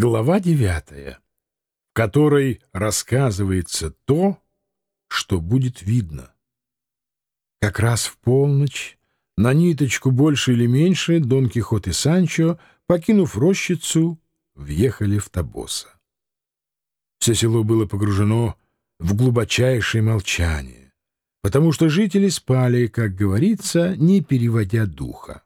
Глава девятая, в которой рассказывается то, что будет видно. Как раз в полночь, на ниточку больше или меньше, Дон Кихот и Санчо, покинув рощицу, въехали в Табоса. Все село было погружено в глубочайшее молчание, потому что жители спали, как говорится, не переводя духа.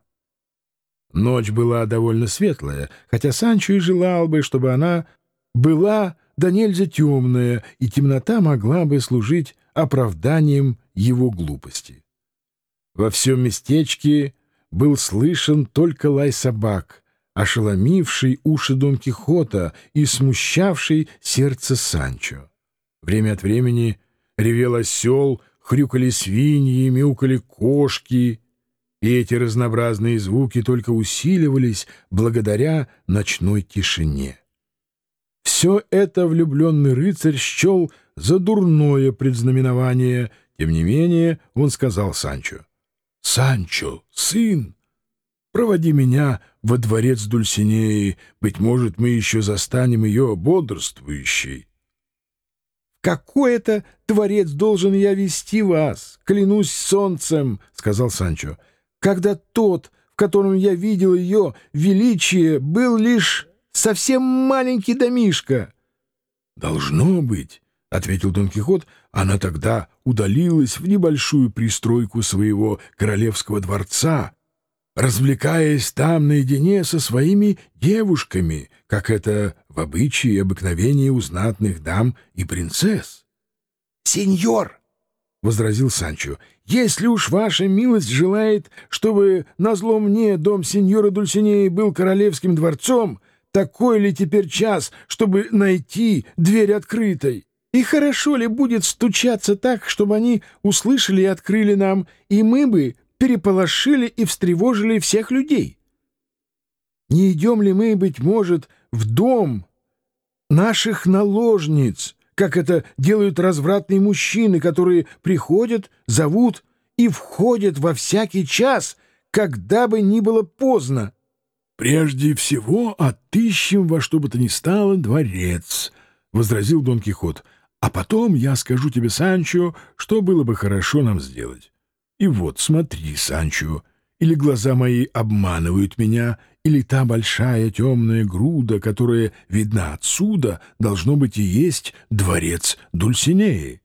Ночь была довольно светлая, хотя Санчо и желал бы, чтобы она была да нельзя темная, и темнота могла бы служить оправданием его глупости. Во всем местечке был слышен только лай собак, ошеломивший уши Дон Кихота и смущавший сердце Санчо. Время от времени ревел осел, хрюкали свиньи, мяукали кошки, и эти разнообразные звуки только усиливались благодаря ночной тишине. Все это влюбленный рыцарь счел за дурное предзнаменование, тем не менее он сказал Санчо, «Санчо, сын, проводи меня во дворец Дульсинеи, быть может, мы еще застанем ее бодрствующей». «Какой это дворец должен я вести вас? Клянусь солнцем!» — сказал Санчо когда тот, в котором я видел ее величие, был лишь совсем маленький домишко. — Должно быть, — ответил Дон Кихот, — она тогда удалилась в небольшую пристройку своего королевского дворца, развлекаясь там наедине со своими девушками, как это в обычае и обыкновении у знатных дам и принцесс. — Сеньор! — возразил Санчо. — Если уж ваша милость желает, чтобы назло мне дом сеньора Дульсинеи был королевским дворцом, такой ли теперь час, чтобы найти дверь открытой? И хорошо ли будет стучаться так, чтобы они услышали и открыли нам, и мы бы переполошили и встревожили всех людей? Не идем ли мы, быть может, в дом наших наложниц, как это делают развратные мужчины, которые приходят, зовут и входят во всякий час, когда бы ни было поздно. — Прежде всего отыщем во что бы то ни стало дворец, — возразил Дон Кихот, — а потом я скажу тебе, Санчо, что было бы хорошо нам сделать. И вот смотри, Санчо, или глаза мои обманывают меня, или та большая темная груда, которая видна отсюда, должно быть и есть дворец Дульсинеи.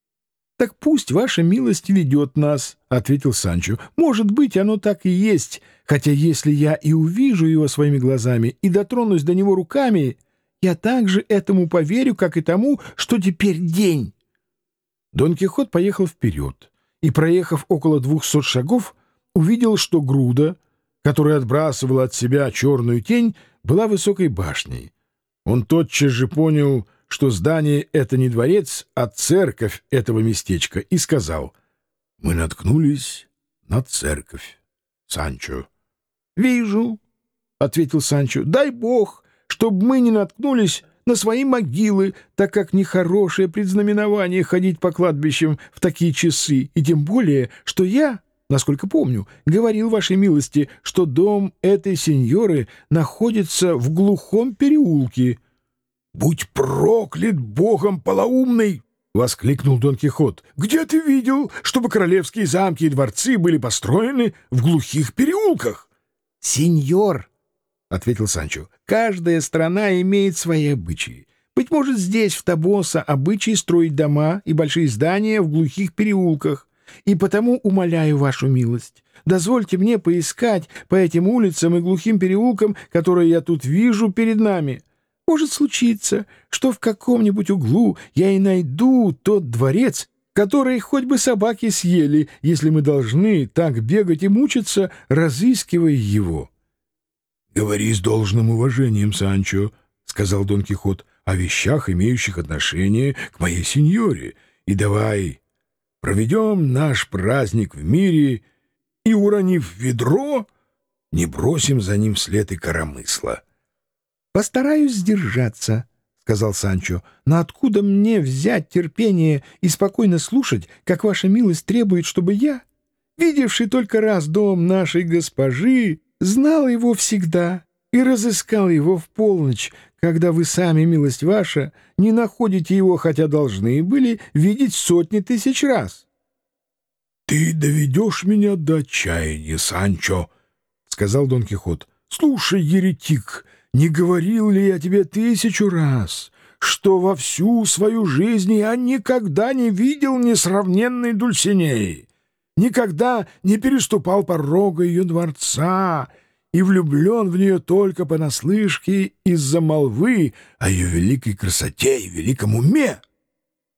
— Так пусть ваша милость ведет нас, — ответил Санчо. — Может быть, оно так и есть, хотя если я и увижу его своими глазами и дотронусь до него руками, я также этому поверю, как и тому, что теперь день. Дон Кихот поехал вперед и, проехав около двухсот шагов, увидел, что груда — которая отбрасывала от себя черную тень, была высокой башней. Он тотчас же понял, что здание — это не дворец, а церковь этого местечка, и сказал, «Мы наткнулись на церковь, Санчо». «Вижу», — ответил Санчо, — «дай бог, чтобы мы не наткнулись на свои могилы, так как нехорошее предзнаменование ходить по кладбищам в такие часы, и тем более, что я насколько помню, говорил вашей милости, что дом этой сеньоры находится в глухом переулке. — Будь проклят богом полоумный! — воскликнул Дон Кихот. — Где ты видел, чтобы королевские замки и дворцы были построены в глухих переулках? — Сеньор, — ответил Санчо, — каждая страна имеет свои обычаи. Быть может, здесь, в Табоса, обычай строить дома и большие здания в глухих переулках и потому умоляю вашу милость, дозвольте мне поискать по этим улицам и глухим переулкам, которые я тут вижу перед нами. Может случиться, что в каком-нибудь углу я и найду тот дворец, который хоть бы собаки съели, если мы должны так бегать и мучиться, разыскивая его. — Говори с должным уважением, Санчо, — сказал Дон Кихот, — о вещах, имеющих отношение к моей сеньоре, и давай проведем наш праздник в мире и, уронив ведро, не бросим за ним след и коромысла. — Постараюсь сдержаться, — сказал Санчо, — но откуда мне взять терпение и спокойно слушать, как ваша милость требует, чтобы я, видевший только раз дом нашей госпожи, знал его всегда и разыскал его в полночь, когда вы сами, милость ваша, не находите его, хотя должны были видеть сотни тысяч раз. — Ты доведешь меня до отчаяния, Санчо, — сказал Дон Кихот. — Слушай, еретик, не говорил ли я тебе тысячу раз, что во всю свою жизнь я никогда не видел несравненной Дульсинеи, никогда не переступал порога ее дворца и влюблен в нее только понаслышке из-за молвы о ее великой красоте и великом уме.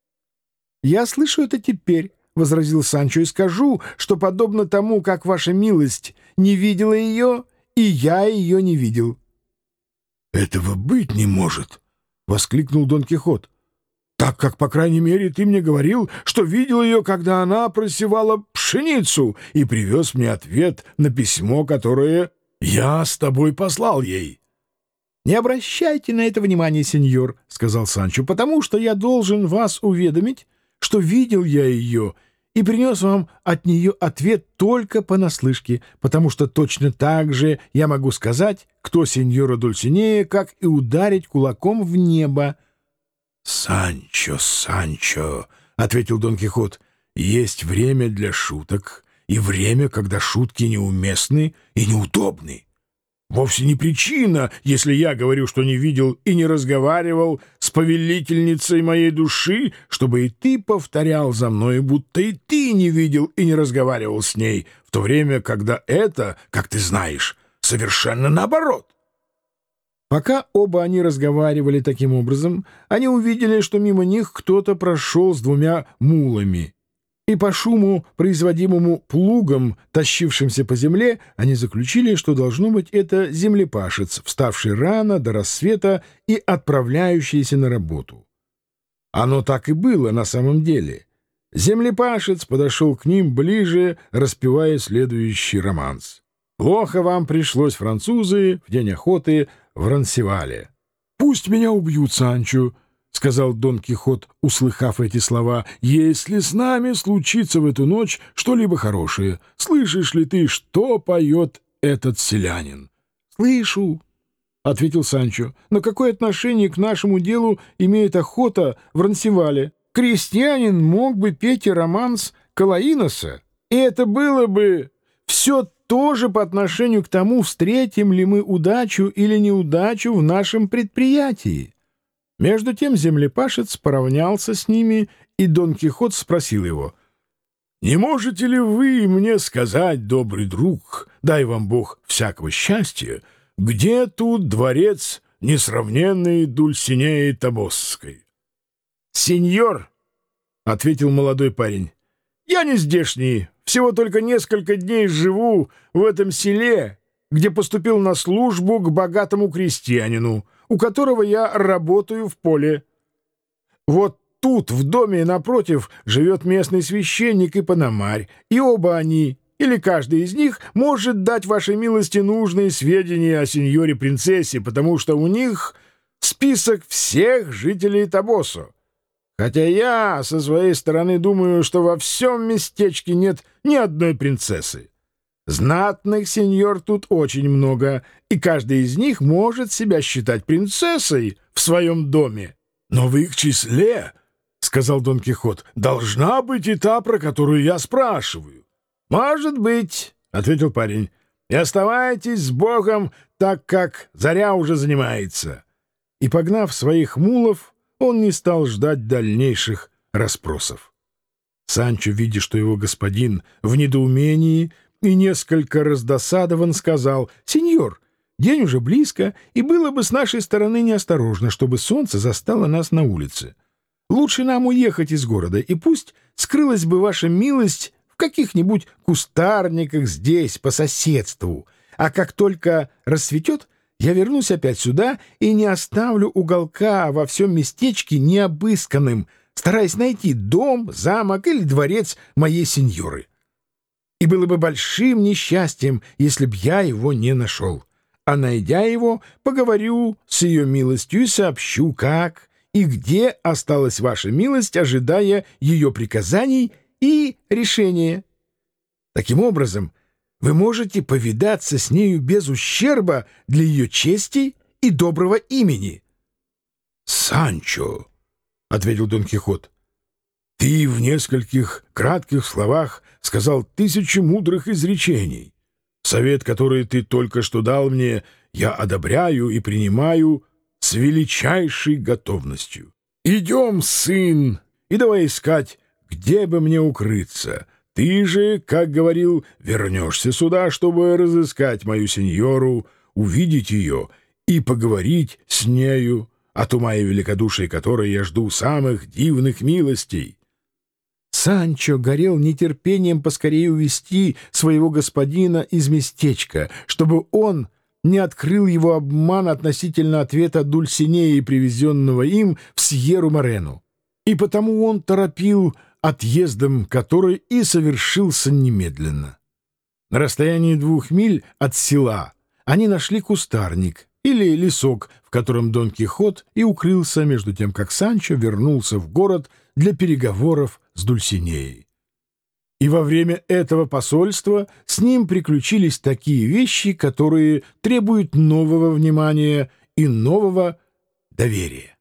— Я слышу это теперь, — возразил Санчо, — и скажу, что, подобно тому, как ваша милость не видела ее, и я ее не видел. — Этого быть не может, — воскликнул Дон Кихот, — так как, по крайней мере, ты мне говорил, что видел ее, когда она просевала пшеницу, и привез мне ответ на письмо, которое я с тобой послал ей. — Не обращайте на это внимания, сеньор, — сказал Санчо, — потому что я должен вас уведомить, что видел я ее и принес вам от нее ответ только понаслышке, потому что точно так же я могу сказать, кто сеньора Дульсинея, как и ударить кулаком в небо. — Санчо, Санчо, — ответил Дон Кихот, — есть время для шуток и время, когда шутки неуместны и неудобны. Вовсе не причина, если я говорю, что не видел и не разговаривал с повелительницей моей души, чтобы и ты повторял за мной, будто и ты не видел и не разговаривал с ней, в то время, когда это, как ты знаешь, совершенно наоборот. Пока оба они разговаривали таким образом, они увидели, что мимо них кто-то прошел с двумя мулами, и по шуму, производимому плугом, тащившимся по земле, они заключили, что должно быть это землепашец, вставший рано до рассвета и отправляющийся на работу. Оно так и было на самом деле. Землепашец подошел к ним ближе, распевая следующий романс. «Плохо вам пришлось, французы, в день охоты в Рансевале». «Пусть меня убьют, Санчо», — сказал Дон Кихот, услыхав эти слова, — «если с нами случится в эту ночь что-либо хорошее, слышишь ли ты, что поет этот селянин?» «Слышу», — ответил Санчо, — «но какое отношение к нашему делу имеет охота в Рансевале? Крестьянин мог бы петь и романс Калаиноса, и это было бы все тоже по отношению к тому, встретим ли мы удачу или неудачу в нашем предприятии». Между тем землепашец поравнялся с ними, и Дон Кихот спросил его, «Не можете ли вы мне сказать, добрый друг, дай вам Бог всякого счастья, где тут дворец несравненный Дульсинеи Табосской?» «Сеньор», — ответил молодой парень, — «я не здешний, всего только несколько дней живу в этом селе, где поступил на службу к богатому крестьянину» у которого я работаю в поле. Вот тут, в доме напротив, живет местный священник и пономарь, и оба они, или каждый из них, может дать вашей милости нужные сведения о сеньоре-принцессе, потому что у них список всех жителей Табосо. Хотя я, со своей стороны, думаю, что во всем местечке нет ни одной принцессы. Знатных сеньор тут очень много, и каждый из них может себя считать принцессой в своем доме. Но в их числе, — сказал Дон Кихот, — должна быть и та, про которую я спрашиваю. — Может быть, — ответил парень, — и оставайтесь с Богом, так как заря уже занимается. И, погнав своих мулов, он не стал ждать дальнейших расспросов. Санчо, видя, что его господин в недоумении, — и несколько раздосадован сказал, «Сеньор, день уже близко, и было бы с нашей стороны неосторожно, чтобы солнце застало нас на улице. Лучше нам уехать из города, и пусть скрылась бы ваша милость в каких-нибудь кустарниках здесь, по соседству, а как только рассветет, я вернусь опять сюда и не оставлю уголка во всем местечке необысканным, стараясь найти дом, замок или дворец моей сеньоры и было бы большим несчастьем, если б я его не нашел. А найдя его, поговорю с ее милостью и сообщу, как и где осталась ваша милость, ожидая ее приказаний и решения. Таким образом, вы можете повидаться с нею без ущерба для ее чести и доброго имени. — Санчо, — ответил Дон Кихот, — ты в нескольких кратких словах сказал тысячи мудрых изречений. Совет, который ты только что дал мне, я одобряю и принимаю с величайшей готовностью. Идем, сын, и давай искать, где бы мне укрыться. Ты же, как говорил, вернешься сюда, чтобы разыскать мою сеньору, увидеть ее и поговорить с нею, от ума и великодушия которой я жду самых дивных милостей. Санчо горел нетерпением поскорее увести своего господина из местечка, чтобы он не открыл его обман относительно ответа Дульсинеи, привезенного им в Сьеру-Морену. И потому он торопил отъездом который и совершился немедленно. На расстоянии двух миль от села они нашли кустарник или лесок, в котором Дон Кихот и укрылся между тем, как Санчо вернулся в город для переговоров с Дульсинеей. И во время этого посольства с ним приключились такие вещи, которые требуют нового внимания и нового доверия.